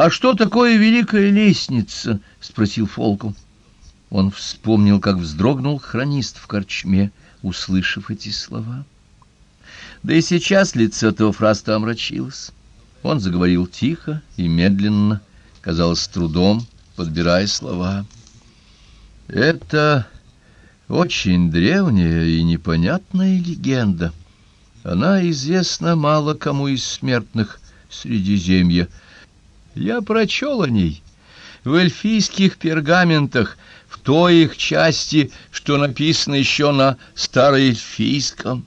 «А что такое великая лестница?» — спросил Фолкл. Он вспомнил, как вздрогнул хронист в корчме, услышав эти слова. Да и сейчас лицо Теофраста омрачилось. Он заговорил тихо и медленно, казалось, с трудом, подбирая слова. «Это очень древняя и непонятная легенда. Она известна мало кому из смертных Средиземья. Я прочел о ней» в эльфийских пергаментах, в той их части, что написано еще на староэльфийском.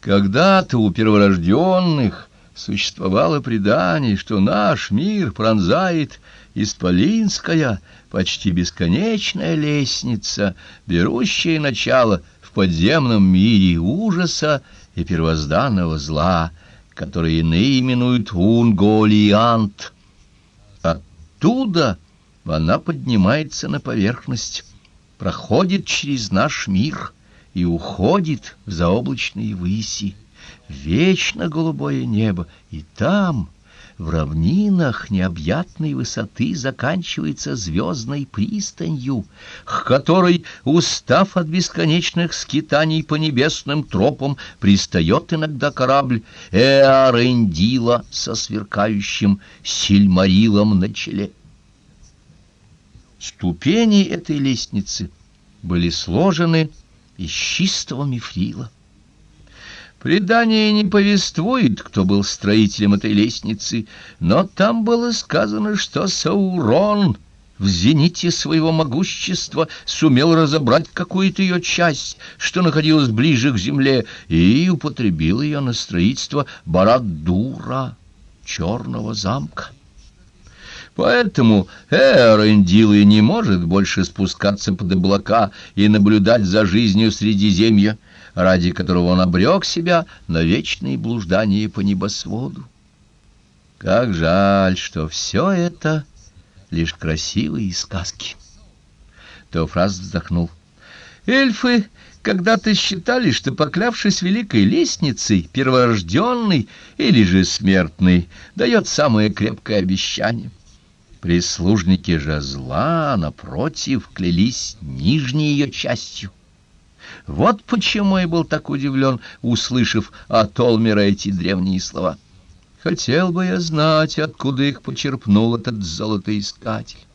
Когда-то у перворожденных существовало предание, что наш мир пронзает исполинская, почти бесконечная лестница, берущая начало в подземном мире ужаса и первозданного зла, который иные именуют Унголиант. Оттуда она поднимается на поверхность, проходит через наш мир — и уходит в заоблачные выси, вечно голубое небо, и там, в равнинах необъятной высоты, заканчивается звездной пристанью, к которой, устав от бесконечных скитаний по небесным тропам, пристает иногда корабль Эарендила со сверкающим сильмарилом на челе. Ступени этой лестницы были сложены из чистого мифрила. Предание не повествует, кто был строителем этой лестницы, но там было сказано, что Саурон в зените своего могущества сумел разобрать какую-то ее часть, что находилась ближе к земле, и употребил ее на строительство Барадура, черного замка. Поэтому Эрендилы не может больше спускаться под облака и наблюдать за жизнью Средиземья, ради которого он обрек себя на вечные блуждания по небосводу. Как жаль, что все это лишь красивые сказки. Теофраз вздохнул. Эльфы когда-то считали, что, поклявшись великой лестницей, перворожденный или же смертный дает самое крепкое обещание — Прислужники же зла, напротив, клялись нижней ее частью. Вот почему я был так удивлен, услышав от Олмера эти древние слова. Хотел бы я знать, откуда их почерпнул этот золотоискатель.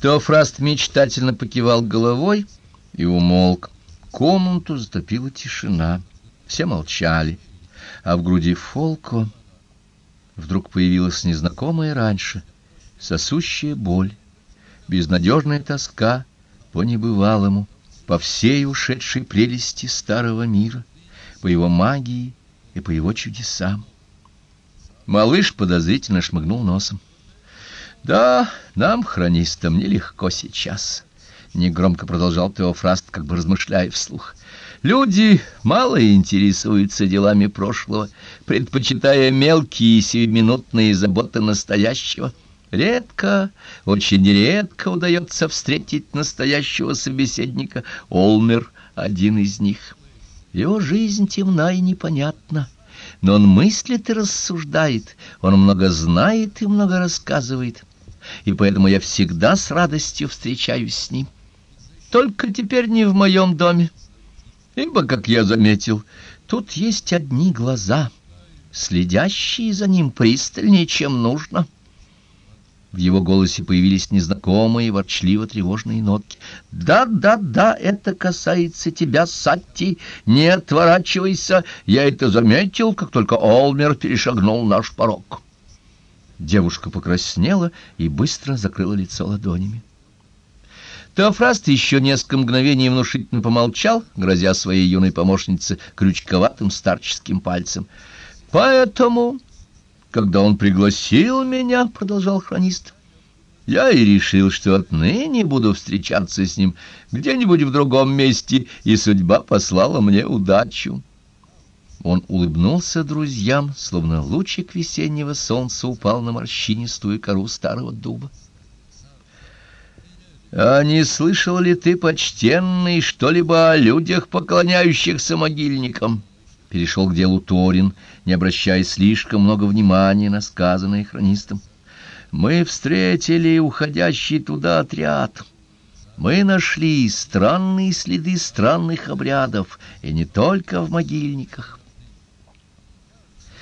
Теофраст мечтательно покивал головой и умолк. Комнату затопила тишина. Все молчали, а в груди Фолко вдруг появилась незнакомая раньше, сосущая боль, безнадежная тоска по небывалому, по всей ушедшей прелести старого мира, по его магии и по его чудесам. Малыш подозрительно шмыгнул носом. «Да, нам, хронистам, нелегко сейчас», — негромко продолжал Теофраст, как бы размышляя вслух. Люди мало интересуются делами прошлого, предпочитая мелкие сиюминутные заботы настоящего. Редко, очень редко удается встретить настоящего собеседника. Олмер — один из них. Его жизнь темна и непонятна, но он мыслит и рассуждает, он много знает и много рассказывает, и поэтому я всегда с радостью встречаюсь с ним. Только теперь не в моем доме. Ибо, как я заметил, тут есть одни глаза, следящие за ним пристальнее, чем нужно. В его голосе появились незнакомые, ворчливо-тревожные нотки. «Да, да, да, это касается тебя, Сатти. Не отворачивайся. Я это заметил, как только Олмер перешагнул наш порог». Девушка покраснела и быстро закрыла лицо ладонями. Теофраст еще несколько мгновений внушительно помолчал, грозя своей юной помощнице крючковатым старческим пальцем. «Поэтому, когда он пригласил меня, — продолжал хронист, — я и решил, что отныне буду встречаться с ним где-нибудь в другом месте, и судьба послала мне удачу». Он улыбнулся друзьям, словно лучик весеннего солнца упал на морщинистую кору старого дуба. А не слышал ли ты, почтенный, что-либо о людях, поклоняющихся могильникам? перешел к делу Торин, не обращая слишком много внимания на сказанное хронистом. «Мы встретили уходящий туда отряд. Мы нашли странные следы странных обрядов, и не только в могильниках.